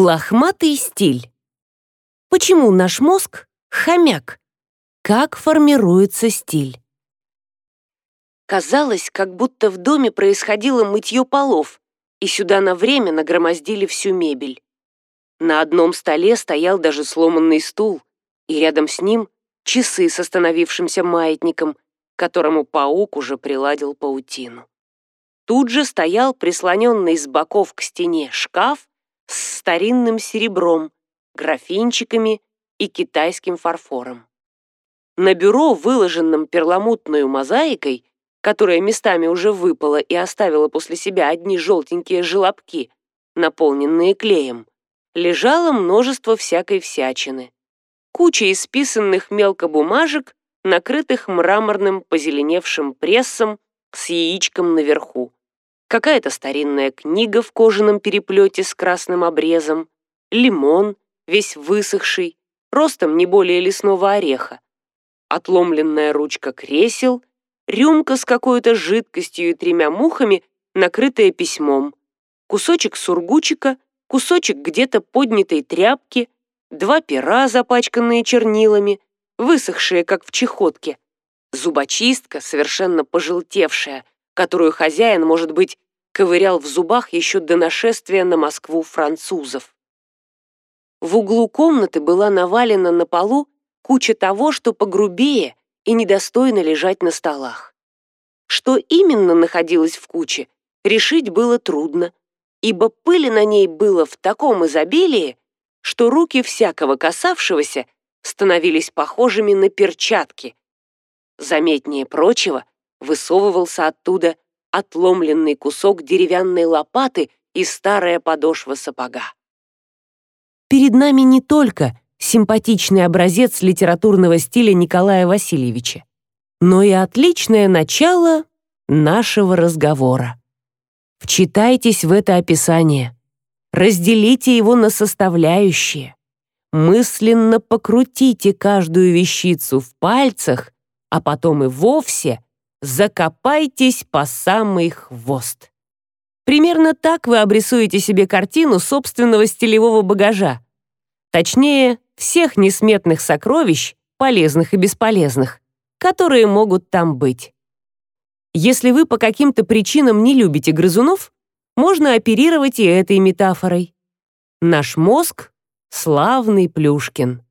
Лохматый стиль. Почему наш мозг — хомяк? Как формируется стиль? Казалось, как будто в доме происходило мытье полов, и сюда на время нагромоздили всю мебель. На одном столе стоял даже сломанный стул, и рядом с ним часы с остановившимся маятником, которому паук уже приладил паутину. Тут же стоял прислоненный с боков к стене шкаф с старинным серебром, графинчиками и китайским фарфором. На бюро, выложенном перламутной мозаикой, которая местами уже выпала и оставила после себя одни желтенькие желобки, наполненные клеем, лежало множество всякой всячины. Куча исписанных мелко бумажек, накрытых мраморным позеленевшим прессом с яичком наверху какая-то старинная книга в кожаном переплете с красным обрезом, лимон, весь высохший, ростом не более лесного ореха, отломленная ручка кресел, рюмка с какой-то жидкостью и тремя мухами, накрытая письмом, кусочек сургучика, кусочек где-то поднятой тряпки, два пера, запачканные чернилами, высохшие, как в чехотке, зубочистка, совершенно пожелтевшая, которую хозяин, может быть, ковырял в зубах еще до нашествия на Москву французов. В углу комнаты была навалена на полу куча того, что погрубее и недостойно лежать на столах. Что именно находилось в куче, решить было трудно, ибо пыли на ней было в таком изобилии, что руки всякого касавшегося становились похожими на перчатки. Заметнее прочего — высовывался оттуда отломленный кусок деревянной лопаты и старая подошва сапога. Перед нами не только симпатичный образец литературного стиля Николая Васильевича, но и отличное начало нашего разговора. Вчитайтесь в это описание, разделите его на составляющие, мысленно покрутите каждую вещицу в пальцах, а потом и вовсе закопайтесь по самый хвост. Примерно так вы обрисуете себе картину собственного стилевого багажа. Точнее, всех несметных сокровищ, полезных и бесполезных, которые могут там быть. Если вы по каким-то причинам не любите грызунов, можно оперировать и этой метафорой. Наш мозг — славный Плюшкин.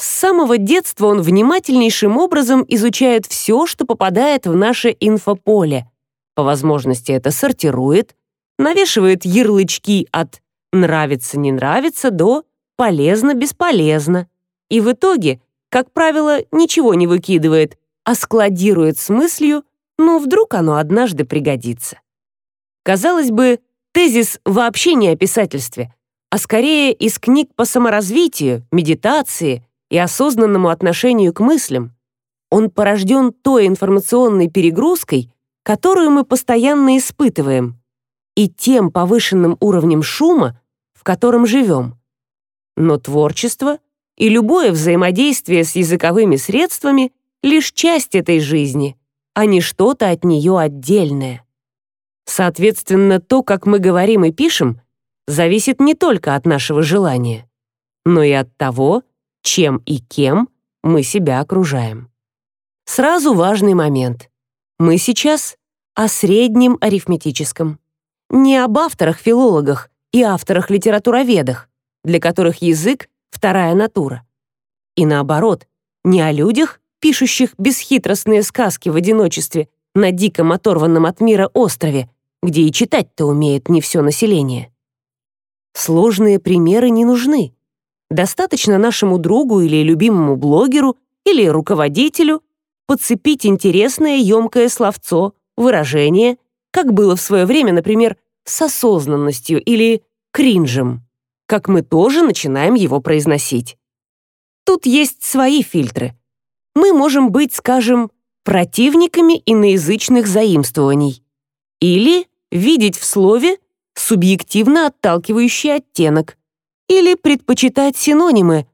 С самого детства он внимательнейшим образом изучает все, что попадает в наше инфополе. По возможности это сортирует, навешивает ярлычки от «нравится-не нравится» до «полезно-бесполезно». И в итоге, как правило, ничего не выкидывает, а складирует с мыслью «ну, вдруг оно однажды пригодится». Казалось бы, тезис вообще не о писательстве, а скорее из книг по саморазвитию, медитации – и осознанному отношению к мыслям. Он порожден той информационной перегрузкой, которую мы постоянно испытываем, и тем повышенным уровнем шума, в котором живем. Но творчество и любое взаимодействие с языковыми средствами — лишь часть этой жизни, а не что-то от нее отдельное. Соответственно, то, как мы говорим и пишем, зависит не только от нашего желания, но и от того, чем и кем мы себя окружаем. Сразу важный момент. Мы сейчас о среднем арифметическом. Не об авторах-филологах и авторах-литературоведах, для которых язык — вторая натура. И наоборот, не о людях, пишущих бесхитростные сказки в одиночестве на диком оторванном от мира острове, где и читать-то умеет не все население. Сложные примеры не нужны. Достаточно нашему другу или любимому блогеру или руководителю подцепить интересное емкое словцо, выражение, как было в свое время, например, с осознанностью или кринжем, как мы тоже начинаем его произносить. Тут есть свои фильтры. Мы можем быть, скажем, противниками иноязычных заимствований или видеть в слове субъективно отталкивающий оттенок, или предпочитать синонимы.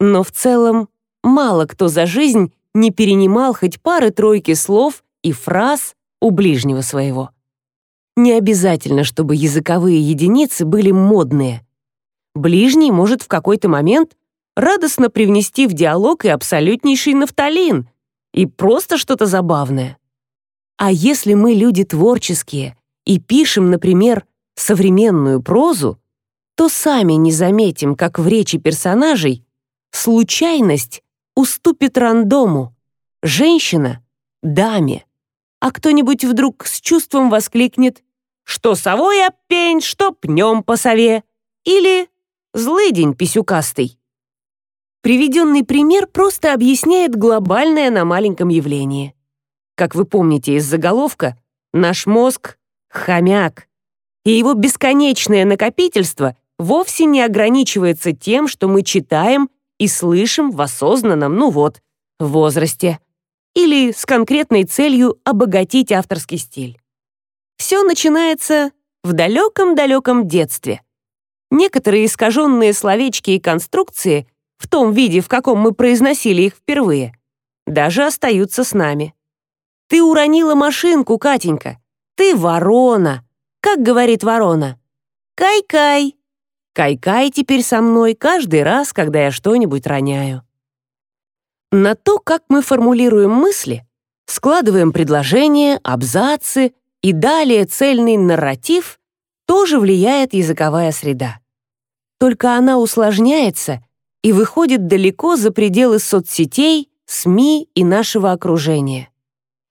Но в целом мало кто за жизнь не перенимал хоть пары-тройки слов и фраз у ближнего своего. Не обязательно, чтобы языковые единицы были модные. ближний может в какой-то момент радостно привнести в диалог и абсолютнейший нафталин, и просто что-то забавное. А если мы люди творческие и пишем, например, современную прозу, то сами не заметим, как в речи персонажей случайность уступит рандому, женщина — даме, а кто-нибудь вдруг с чувством воскликнет «Что совой опень, что пнем по сове» или «Злый день писюкастый». Приведенный пример просто объясняет глобальное на маленьком явлении. Как вы помните из заголовка, наш мозг — хомяк, и его бесконечное накопительство вовсе не ограничивается тем, что мы читаем и слышим в осознанном, ну вот, возрасте, или с конкретной целью обогатить авторский стиль. Все начинается в далеком-далеком детстве. Некоторые искаженные словечки и конструкции в том виде, в каком мы произносили их впервые, даже остаются с нами. «Ты уронила машинку, Катенька! Ты ворона!» Как говорит ворона? «Кай-кай!» Кай-кай теперь со мной каждый раз, когда я что-нибудь роняю. На то, как мы формулируем мысли, складываем предложения, абзацы и далее цельный нарратив, тоже влияет языковая среда. Только она усложняется и выходит далеко за пределы соцсетей, СМИ и нашего окружения.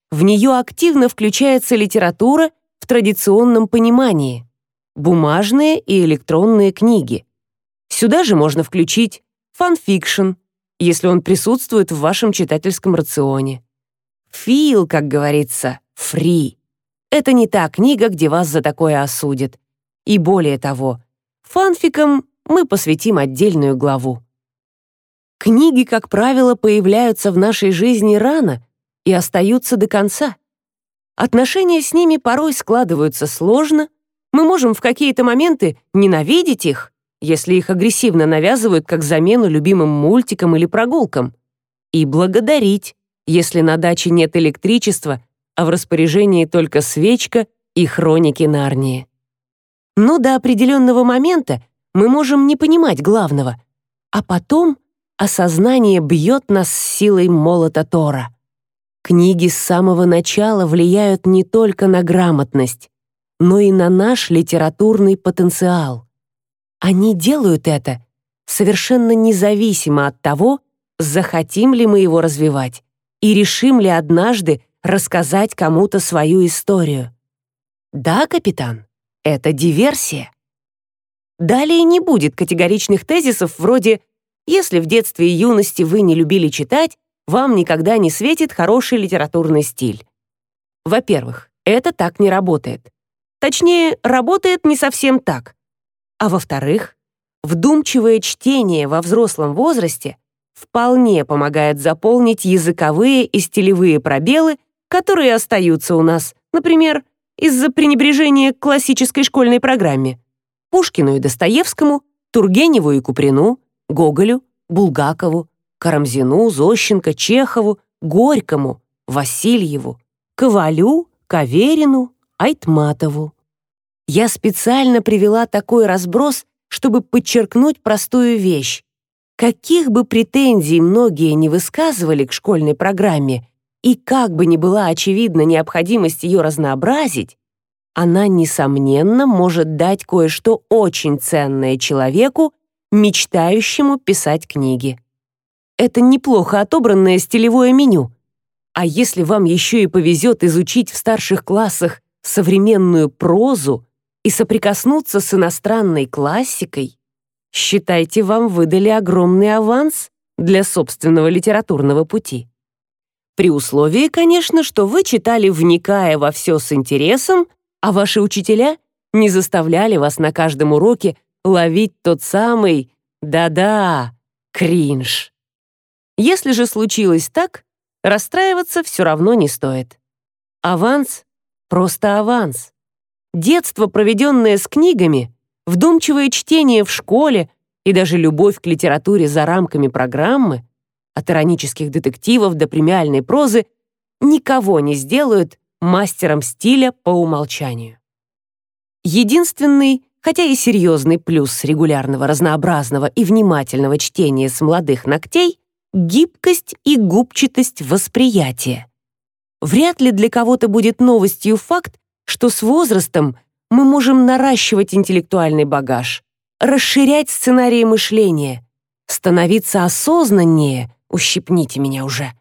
В нее активно включается литература в традиционном понимании бумажные и электронные книги. Сюда же можно включить фанфикшн, если он присутствует в вашем читательском рационе. Feel, как говорится, free. Это не та книга, где вас за такое осудят. И более того, фанфикам мы посвятим отдельную главу. Книги, как правило, появляются в нашей жизни рано и остаются до конца. Отношения с ними порой складываются сложно, мы можем в какие-то моменты ненавидеть их, если их агрессивно навязывают как замену любимым мультикам или прогулкам, и благодарить, если на даче нет электричества, а в распоряжении только свечка и хроники Нарнии. Но до определенного момента мы можем не понимать главного, а потом осознание бьет нас силой молота Тора. Книги с самого начала влияют не только на грамотность, но и на наш литературный потенциал. Они делают это совершенно независимо от того, захотим ли мы его развивать и решим ли однажды рассказать кому-то свою историю. Да, капитан, это диверсия. Далее не будет категоричных тезисов вроде «если в детстве и юности вы не любили читать, вам никогда не светит хороший литературный стиль». Во-первых, это так не работает. Точнее, работает не совсем так. А во-вторых, вдумчивое чтение во взрослом возрасте вполне помогает заполнить языковые и стилевые пробелы, которые остаются у нас, например, из-за пренебрежения к классической школьной программе. Пушкину и Достоевскому, Тургеневу и Куприну, Гоголю, Булгакову, Карамзину, Зощенко, Чехову, Горькому, Васильеву, Ковалю, Каверину, Айтматову. Я специально привела такой разброс, чтобы подчеркнуть простую вещь. Каких бы претензий многие не высказывали к школьной программе, и как бы ни была очевидна необходимость ее разнообразить, она, несомненно, может дать кое-что очень ценное человеку, мечтающему писать книги. Это неплохо отобранное стилевое меню. А если вам еще и повезет изучить в старших классах современную прозу и соприкоснуться с иностранной классикой, считайте, вам выдали огромный аванс для собственного литературного пути. При условии, конечно, что вы читали, вникая во все с интересом, а ваши учителя не заставляли вас на каждом уроке ловить тот самый «да-да» кринж. Если же случилось так, расстраиваться все равно не стоит. Аванс Просто аванс. Детство, проведенное с книгами, вдумчивое чтение в школе и даже любовь к литературе за рамками программы, от иронических детективов до премиальной прозы, никого не сделают мастером стиля по умолчанию. Единственный, хотя и серьезный плюс регулярного, разнообразного и внимательного чтения с молодых ногтей — гибкость и губчатость восприятия. Вряд ли для кого-то будет новостью факт, что с возрастом мы можем наращивать интеллектуальный багаж, расширять сценарии мышления, становиться осознаннее, ущипните меня уже.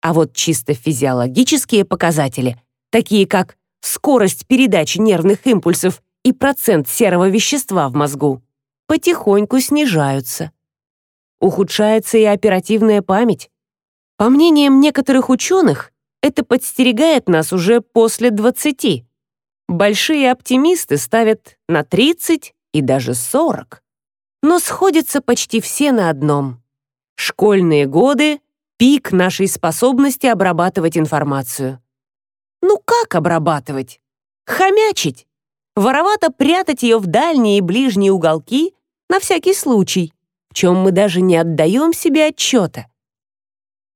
А вот чисто физиологические показатели, такие как скорость передачи нервных импульсов и процент серого вещества в мозгу, потихоньку снижаются. Ухудшается и оперативная память. По мнениям некоторых ученых, это подстерегает нас уже после 20. Большие оптимисты ставят на 30 и даже 40. Но сходятся почти все на одном. Школьные годы — пик нашей способности обрабатывать информацию. Ну как обрабатывать? Хомячить. Воровато прятать ее в дальние и ближние уголки на всякий случай, в чем мы даже не отдаем себе отчета.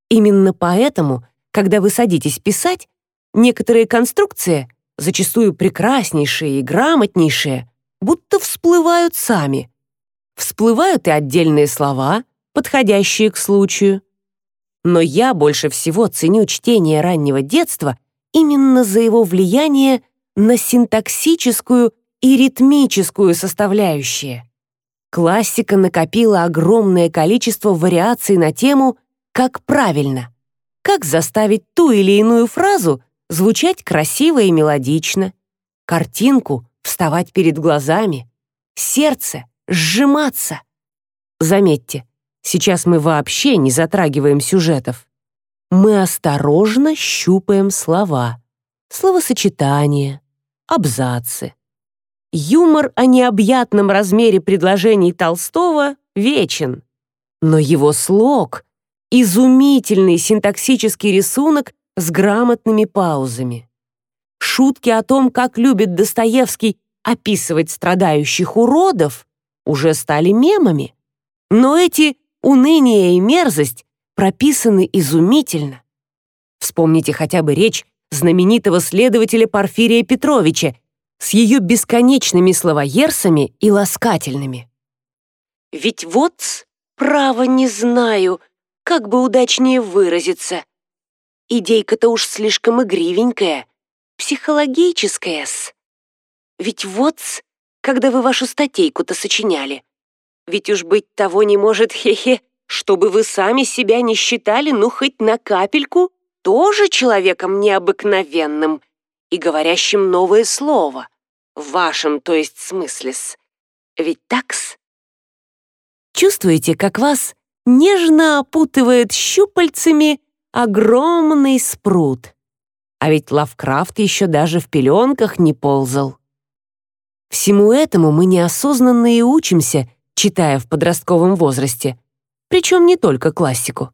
Именно поэтому, когда вы садитесь писать, некоторые конструкции, зачастую прекраснейшие и грамотнейшие, будто всплывают сами. Всплывают и отдельные слова, подходящие к случаю. Но я больше всего ценю чтение раннего детства именно за его влияние на синтаксическую и ритмическую составляющие. Классика накопила огромное количество вариаций на тему «как правильно», как заставить ту или иную фразу звучать красиво и мелодично, картинку вставать перед глазами, сердце сжиматься. Заметьте, сейчас мы вообще не затрагиваем сюжетов мы осторожно щупаем слова, словосочетания, абзацы. Юмор о необъятном размере предложений Толстого вечен, но его слог — изумительный синтаксический рисунок с грамотными паузами. Шутки о том, как любит Достоевский описывать страдающих уродов, уже стали мемами. Но эти уныние и мерзость прописаны изумительно. Вспомните хотя бы речь знаменитого следователя Порфирия Петровича с ее бесконечными словоерсами и ласкательными. «Ведь вот, право не знаю, как бы удачнее выразиться. Идейка-то уж слишком игривенькая, психологическая-с. Ведь вот, когда вы вашу статейку-то сочиняли, ведь уж быть того не может, хе-хе, чтобы вы сами себя не считали, ну, хоть на капельку, тоже человеком необыкновенным и говорящим новое слово. В вашем, то есть, смысле-с. Ведь такс? Чувствуете, как вас нежно опутывает щупальцами огромный спрут? А ведь Лавкрафт еще даже в пеленках не ползал. Всему этому мы неосознанно и учимся, читая в подростковом возрасте — причем не только классику.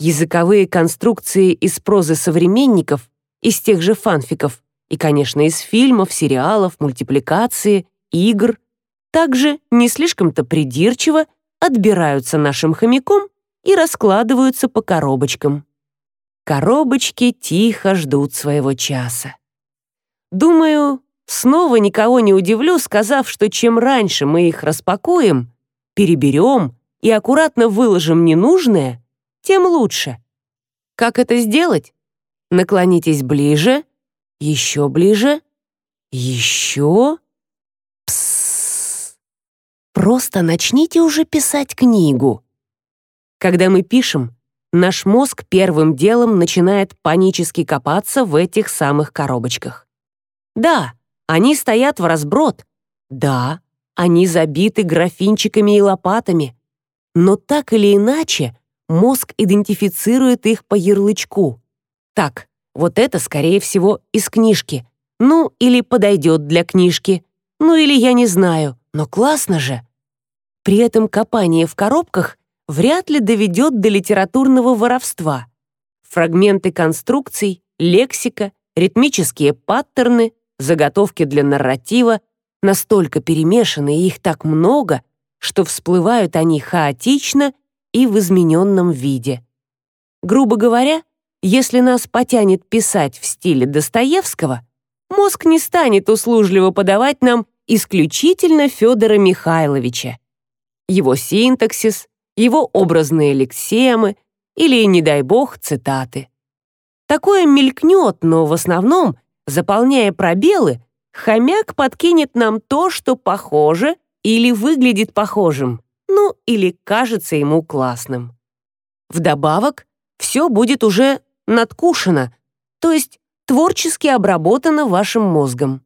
Языковые конструкции из прозы современников, из тех же фанфиков и, конечно, из фильмов, сериалов, мультипликации, игр, также не слишком-то придирчиво отбираются нашим хомяком и раскладываются по коробочкам. Коробочки тихо ждут своего часа. Думаю, снова никого не удивлю, сказав, что чем раньше мы их распакуем, переберем, и аккуратно выложим ненужное, тем лучше. Как это сделать? Наклонитесь ближе, еще ближе, еще. Псс. Просто начните уже писать книгу. Когда мы пишем, наш мозг первым делом начинает панически копаться в этих самых коробочках. Да, они стоят в разброд. Да, они забиты графинчиками и лопатами но так или иначе мозг идентифицирует их по ярлычку. Так, вот это, скорее всего, из книжки. Ну, или подойдет для книжки. Ну, или я не знаю, но классно же. При этом копание в коробках вряд ли доведет до литературного воровства. Фрагменты конструкций, лексика, ритмические паттерны, заготовки для нарратива настолько перемешаны, и их так много, что всплывают они хаотично и в измененном виде. Грубо говоря, если нас потянет писать в стиле Достоевского, мозг не станет услужливо подавать нам исключительно Федора Михайловича. Его синтаксис, его образные лексемы или, не дай бог, цитаты. Такое мелькнет, но в основном, заполняя пробелы, хомяк подкинет нам то, что похоже или выглядит похожим, ну или кажется ему классным. Вдобавок, все будет уже надкушено, то есть творчески обработано вашим мозгом.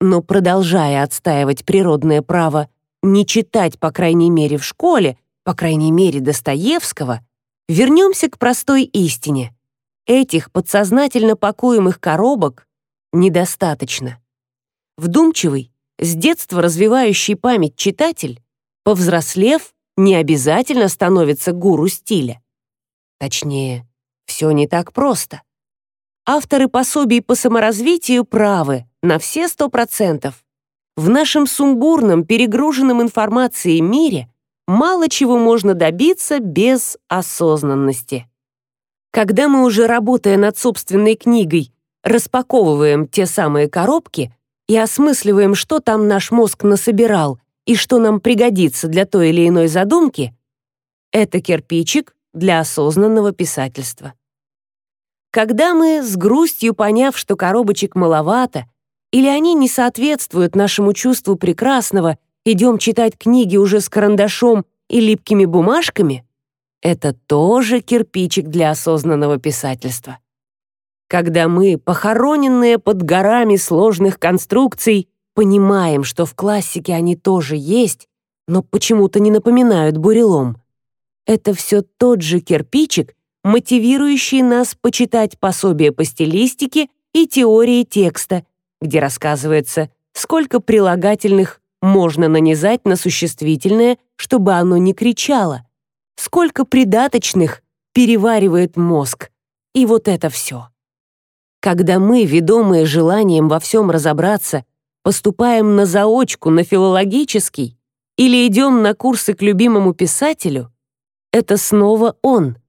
Но продолжая отстаивать природное право не читать, по крайней мере, в школе, по крайней мере, Достоевского, вернемся к простой истине. Этих подсознательно пакуемых коробок недостаточно. Вдумчивый, с детства развивающий память читатель, повзрослев, не обязательно становится гуру стиля. Точнее, все не так просто. Авторы пособий по саморазвитию правы на все сто процентов. В нашем сумбурном, перегруженном информацией мире мало чего можно добиться без осознанности. Когда мы уже работая над собственной книгой, распаковываем те самые коробки и осмысливаем, что там наш мозг насобирал и что нам пригодится для той или иной задумки, это кирпичик для осознанного писательства. Когда мы, с грустью поняв, что коробочек маловато, или они не соответствуют нашему чувству прекрасного, идем читать книги уже с карандашом и липкими бумажками, это тоже кирпичик для осознанного писательства. Когда мы, похороненные под горами сложных конструкций, понимаем, что в классике они тоже есть, но почему-то не напоминают бурелом, это все тот же кирпичик, мотивирующий нас почитать пособие по стилистике и теории текста, где рассказывается, сколько прилагательных можно нанизать на существительное, чтобы оно не кричало, сколько придаточных переваривает мозг. И вот это все. Когда мы, ведомые желанием во всем разобраться, поступаем на заочку, на филологический или идем на курсы к любимому писателю, это снова он —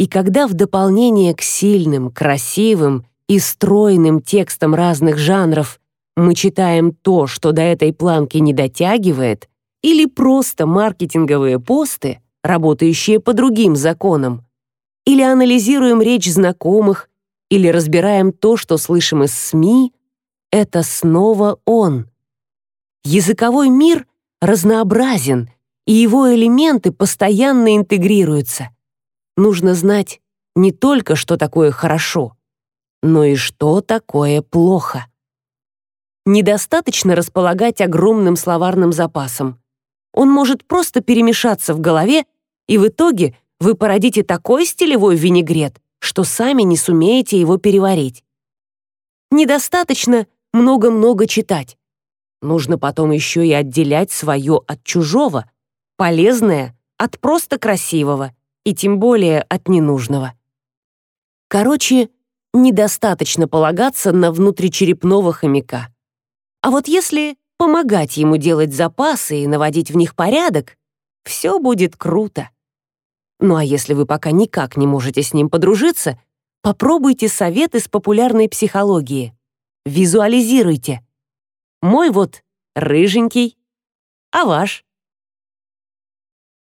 и когда в дополнение к сильным, красивым и стройным текстам разных жанров мы читаем то, что до этой планки не дотягивает, или просто маркетинговые посты, работающие по другим законам, или анализируем речь знакомых, или разбираем то, что слышим из СМИ, это снова он. Языковой мир разнообразен, и его элементы постоянно интегрируются — нужно знать не только, что такое хорошо, но и что такое плохо. Недостаточно располагать огромным словарным запасом. Он может просто перемешаться в голове, и в итоге вы породите такой стилевой винегрет, что сами не сумеете его переварить. Недостаточно много-много читать. Нужно потом еще и отделять свое от чужого, полезное от просто красивого и тем более от ненужного. Короче, недостаточно полагаться на внутричерепного хомяка. А вот если помогать ему делать запасы и наводить в них порядок, все будет круто. Ну а если вы пока никак не можете с ним подружиться, попробуйте совет из популярной психологии. Визуализируйте. Мой вот рыженький, а ваш?